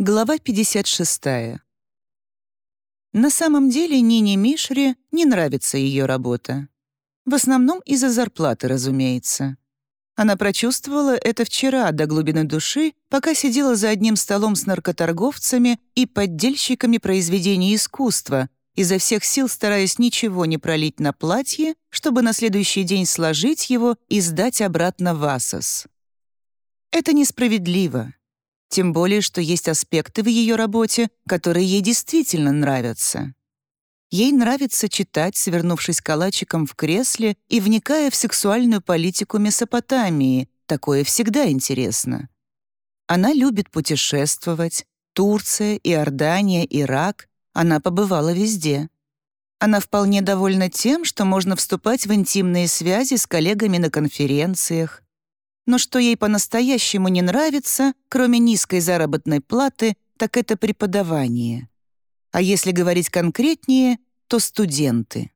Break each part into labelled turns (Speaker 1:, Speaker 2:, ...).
Speaker 1: Глава 56. На самом деле Нине Мишре не нравится ее работа. В основном из-за зарплаты, разумеется. Она прочувствовала это вчера до глубины души, пока сидела за одним столом с наркоторговцами и поддельщиками произведений искусства, изо всех сил стараясь ничего не пролить на платье, чтобы на следующий день сложить его и сдать обратно в Асос. Это несправедливо. Тем более, что есть аспекты в ее работе, которые ей действительно нравятся. Ей нравится читать, свернувшись калачиком в кресле и вникая в сексуальную политику Месопотамии. Такое всегда интересно. Она любит путешествовать. Турция, Иордания, Ирак. Она побывала везде. Она вполне довольна тем, что можно вступать в интимные связи с коллегами на конференциях, но что ей по-настоящему не нравится, кроме низкой заработной платы, так это преподавание. А если говорить конкретнее, то студенты.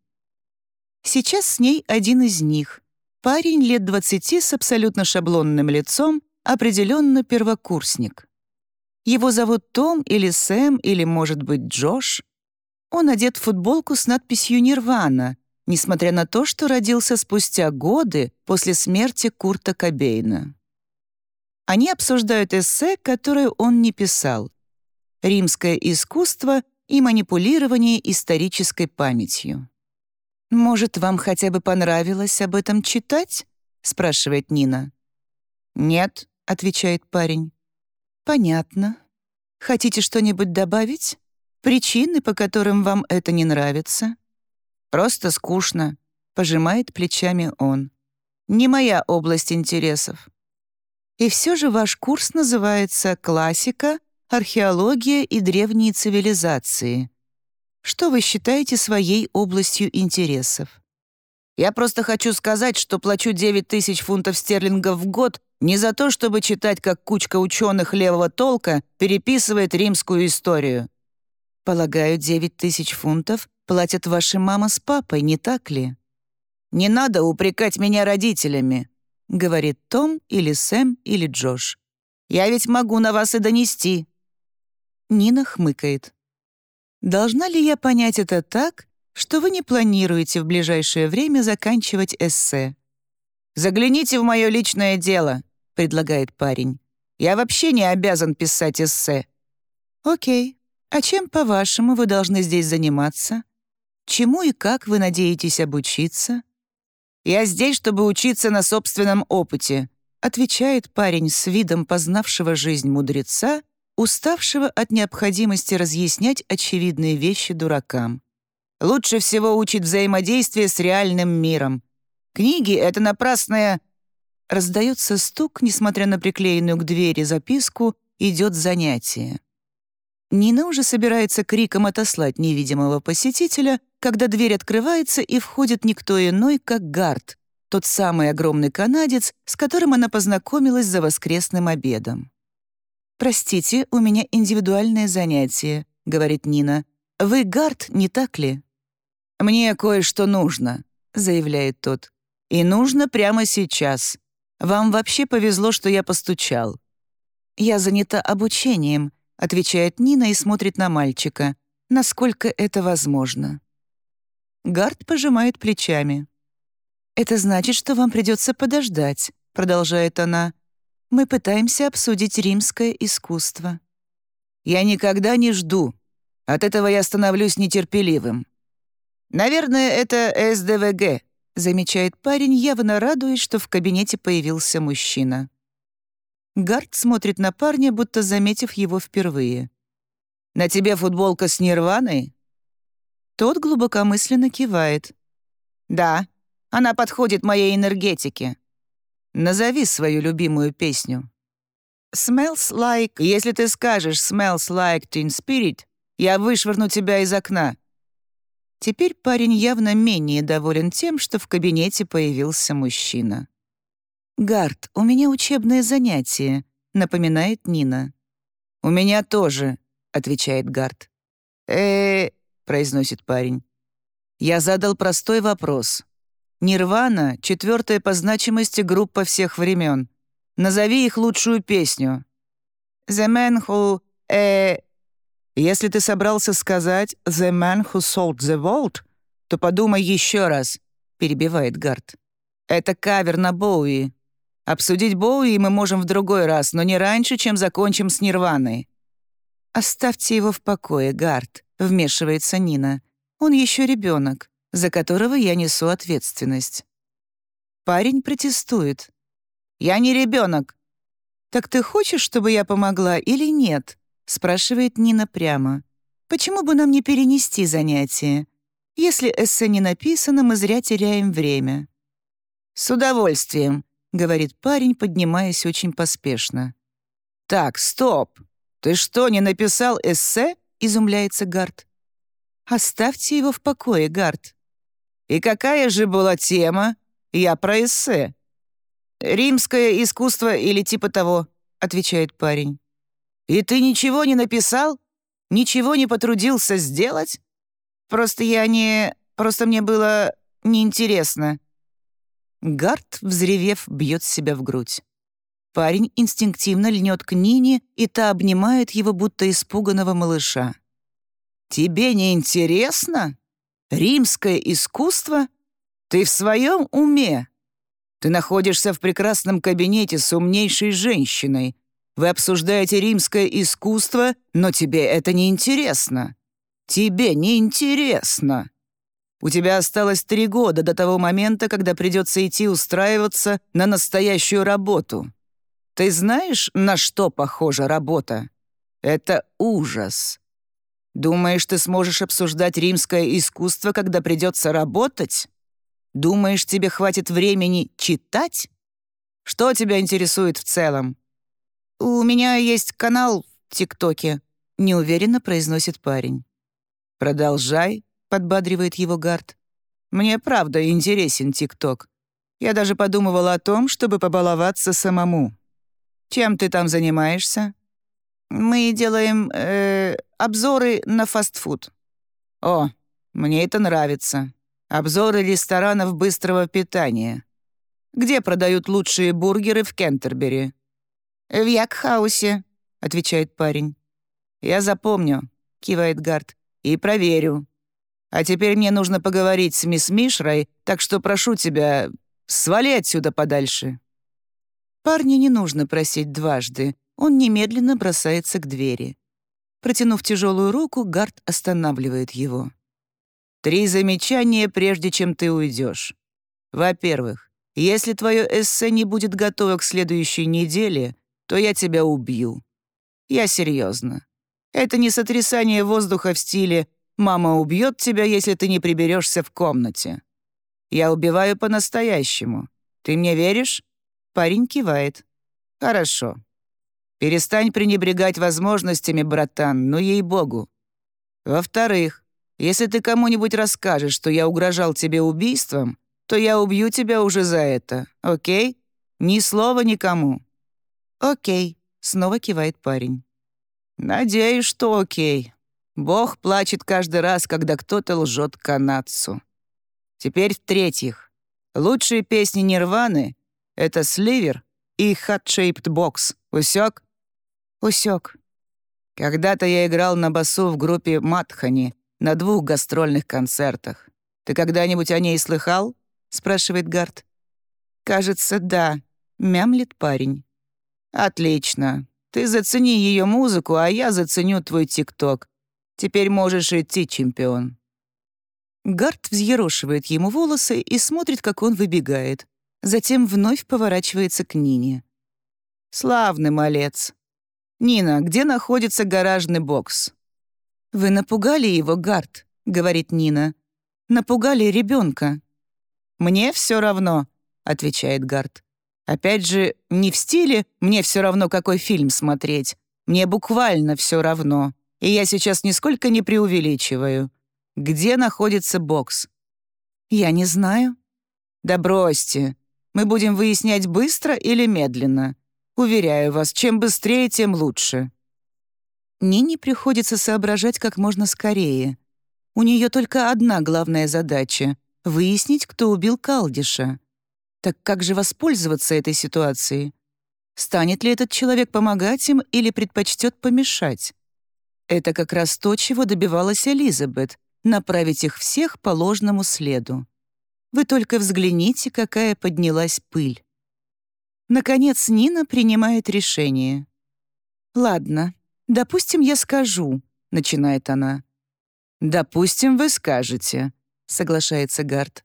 Speaker 1: Сейчас с ней один из них. Парень лет 20 с абсолютно шаблонным лицом, определенно первокурсник. Его зовут Том или Сэм или, может быть, Джош. Он одет в футболку с надписью «Нирвана», несмотря на то, что родился спустя годы после смерти Курта Кобейна. Они обсуждают эссе, которое он не писал. «Римское искусство и манипулирование исторической памятью». «Может, вам хотя бы понравилось об этом читать?» — спрашивает Нина. «Нет», — отвечает парень. «Понятно. Хотите что-нибудь добавить? Причины, по которым вам это не нравится?» «Просто скучно», — пожимает плечами он. «Не моя область интересов». И все же ваш курс называется «Классика, археология и древние цивилизации». Что вы считаете своей областью интересов? Я просто хочу сказать, что плачу 9 тысяч фунтов стерлингов в год не за то, чтобы читать, как кучка ученых левого толка переписывает римскую историю. Полагаю, 9 тысяч фунтов платят ваши мама с папой, не так ли? «Не надо упрекать меня родителями», — говорит Том или Сэм или Джош. «Я ведь могу на вас и донести». Нина хмыкает. «Должна ли я понять это так, что вы не планируете в ближайшее время заканчивать эссе?» «Загляните в мое личное дело», — предлагает парень. «Я вообще не обязан писать эссе». «Окей. А чем, по-вашему, вы должны здесь заниматься? Чему и как вы надеетесь обучиться?» «Я здесь, чтобы учиться на собственном опыте», отвечает парень с видом познавшего жизнь мудреца, уставшего от необходимости разъяснять очевидные вещи дуракам. «Лучше всего учить взаимодействие с реальным миром. Книги — это напрасная...» Раздается стук, несмотря на приклеенную к двери записку, идет занятие. Нина уже собирается криком отослать невидимого посетителя, когда дверь открывается и входит никто иной, как Гард, тот самый огромный канадец, с которым она познакомилась за воскресным обедом. «Простите, у меня индивидуальное занятие», — говорит Нина. «Вы Гард, не так ли?» «Мне кое-что нужно», — заявляет тот. «И нужно прямо сейчас. Вам вообще повезло, что я постучал». «Я занята обучением», отвечает Нина и смотрит на мальчика. Насколько это возможно? Гард пожимает плечами. «Это значит, что вам придется подождать», — продолжает она. «Мы пытаемся обсудить римское искусство». «Я никогда не жду. От этого я становлюсь нетерпеливым». «Наверное, это СДВГ», — замечает парень, явно радуясь, что в кабинете появился мужчина. Гард смотрит на парня, будто заметив его впервые. «На тебе футболка с нирваной?» Тот глубокомысленно кивает. «Да, она подходит моей энергетике. Назови свою любимую песню». «Smells like...» «Если ты скажешь «smells like teen spirit», я вышвырну тебя из окна». Теперь парень явно менее доволен тем, что в кабинете появился мужчина. «Гард, у меня учебное занятие», — напоминает Нина. «У меня тоже», — отвечает Гард. э произносит парень. Я задал простой вопрос. «Нирвана — четвертая по значимости группа всех времен. Назови их лучшую песню». «The Man Who...» э Если ты собрался сказать «the man who sold the world», то подумай еще раз, перебивает Гард. Это кавер на Боуи. Обсудить Боуи мы можем в другой раз, но не раньше, чем закончим с Нирваной. «Оставьте его в покое, Гард», — вмешивается Нина. «Он еще ребенок, за которого я несу ответственность». Парень протестует. «Я не ребенок. «Так ты хочешь, чтобы я помогла или нет?» — спрашивает Нина прямо. «Почему бы нам не перенести занятие? Если эссе не написано, мы зря теряем время». «С удовольствием», — говорит парень, поднимаясь очень поспешно. «Так, стоп! Ты что, не написал эссе?» — изумляется Гард. «Оставьте его в покое, Гард». «И какая же была тема? Я про эссе». «Римское искусство или типа того», — отвечает парень. «И ты ничего не написал? Ничего не потрудился сделать? Просто я не... Просто мне было неинтересно». Гард, взревев, бьет себя в грудь. Парень инстинктивно льнет к Нине, и та обнимает его, будто испуганного малыша. «Тебе не интересно? Римское искусство? Ты в своем уме?» Ты находишься в прекрасном кабинете с умнейшей женщиной. Вы обсуждаете римское искусство, но тебе это не интересно. Тебе не интересно. У тебя осталось три года до того момента, когда придется идти устраиваться на настоящую работу. Ты знаешь, на что похожа работа? Это ужас. Думаешь, ты сможешь обсуждать римское искусство, когда придется работать? Думаешь, тебе хватит времени читать? Что тебя интересует в целом? У меня есть канал в ТикТоке, неуверенно произносит парень. Продолжай, подбадривает его Гард. Мне правда интересен ТикТок. Я даже подумывала о том, чтобы побаловаться самому. Чем ты там занимаешься? Мы делаем э, обзоры на фастфуд. О, мне это нравится. Обзоры ресторанов быстрого питания. Где продают лучшие бургеры в Кентербери? «В Якхаусе», — отвечает парень. «Я запомню», — кивает Гард, — «и проверю. А теперь мне нужно поговорить с мисс Мишрой, так что прошу тебя, свали отсюда подальше». Парню не нужно просить дважды, он немедленно бросается к двери. Протянув тяжелую руку, Гард останавливает его. Три замечания, прежде чем ты уйдешь. Во-первых, если твое эссе не будет готово к следующей неделе, то я тебя убью. Я серьезно. Это не сотрясание воздуха в стиле «мама убьет тебя, если ты не приберешься в комнате». Я убиваю по-настоящему. Ты мне веришь?» Парень кивает. «Хорошо. Перестань пренебрегать возможностями, братан, ну ей-богу. Во-вторых, если ты кому-нибудь расскажешь, что я угрожал тебе убийством, то я убью тебя уже за это, окей? Ни слова никому». «Окей», — снова кивает парень. «Надеюсь, что окей. Бог плачет каждый раз, когда кто-то лжет канадцу. Теперь в-третьих, лучшие песни Нирваны — это «Сливер» и «Hot Shaped Box». Усек? Усек. Когда-то я играл на басу в группе «Матхани», на двух гастрольных концертах. Ты когда-нибудь о ней слыхал?» — спрашивает Гард. «Кажется, да», — мямлит парень. «Отлично. Ты зацени ее музыку, а я заценю твой ТикТок. Теперь можешь идти, чемпион». Гард взъерошивает ему волосы и смотрит, как он выбегает. Затем вновь поворачивается к Нине. «Славный малец. Нина, где находится гаражный бокс?» «Вы напугали его, Гард», — говорит Нина. «Напугали ребенка». «Мне все равно», — отвечает Гард. «Опять же, не в стиле «мне все равно, какой фильм смотреть». Мне буквально все равно. И я сейчас нисколько не преувеличиваю. Где находится бокс?» «Я не знаю». «Да бросьте. Мы будем выяснять быстро или медленно. Уверяю вас, чем быстрее, тем лучше». Нине приходится соображать как можно скорее. У нее только одна главная задача — выяснить, кто убил Калдиша. Так как же воспользоваться этой ситуацией? Станет ли этот человек помогать им или предпочтет помешать? Это как раз то, чего добивалась Элизабет — направить их всех по ложному следу. Вы только взгляните, какая поднялась пыль. Наконец Нина принимает решение. «Ладно, допустим, я скажу», — начинает она. «Допустим, вы скажете», — соглашается Гард.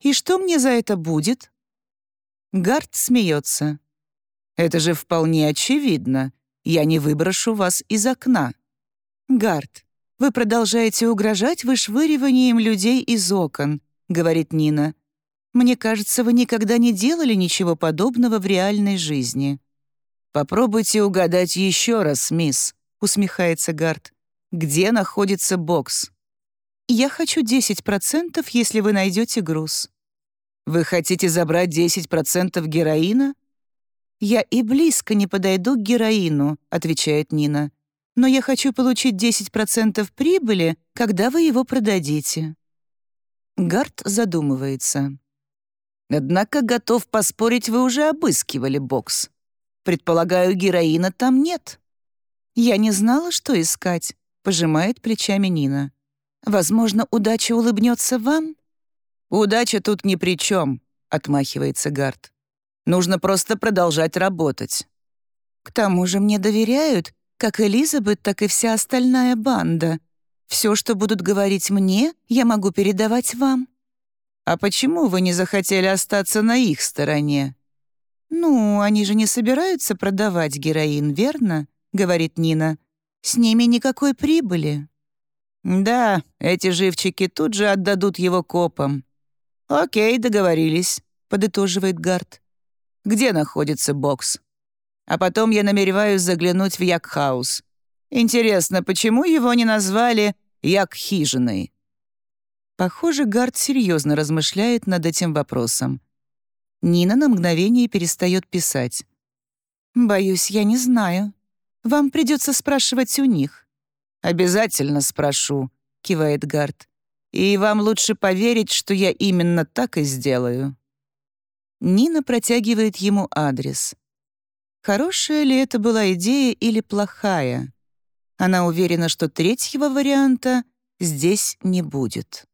Speaker 1: «И что мне за это будет?» Гард смеется. «Это же вполне очевидно. Я не выброшу вас из окна». «Гард, вы продолжаете угрожать вышвыриванием людей из окон», — говорит Нина. «Мне кажется, вы никогда не делали ничего подобного в реальной жизни». «Попробуйте угадать еще раз, мисс», — усмехается Гард. «Где находится бокс?» «Я хочу 10%, если вы найдете груз». «Вы хотите забрать 10% героина?» «Я и близко не подойду к героину», — отвечает Нина. «Но я хочу получить 10% прибыли, когда вы его продадите». Гард задумывается. «Однако готов поспорить, вы уже обыскивали бокс. Предполагаю, героина там нет». «Я не знала, что искать», — пожимает плечами Нина. «Возможно, удача улыбнется вам?» «Удача тут ни при чем», — отмахивается Гард. «Нужно просто продолжать работать». «К тому же мне доверяют, как Элизабет, так и вся остальная банда. Все, что будут говорить мне, я могу передавать вам». «А почему вы не захотели остаться на их стороне?» «Ну, они же не собираются продавать героин, верно?» — говорит Нина. «С ними никакой прибыли». «Да, эти живчики тут же отдадут его копам. «Окей, договорились», — подытоживает Гард. «Где находится бокс?» А потом я намереваюсь заглянуть в Якхаус. Интересно, почему его не назвали Як-хижиной? Похоже, Гард серьезно размышляет над этим вопросом. Нина на мгновение перестает писать. «Боюсь, я не знаю. Вам придется спрашивать у них». «Обязательно спрошу», — кивает Гард. И вам лучше поверить, что я именно так и сделаю». Нина протягивает ему адрес. Хорошая ли это была идея или плохая? Она уверена, что третьего варианта здесь не будет.